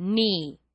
knee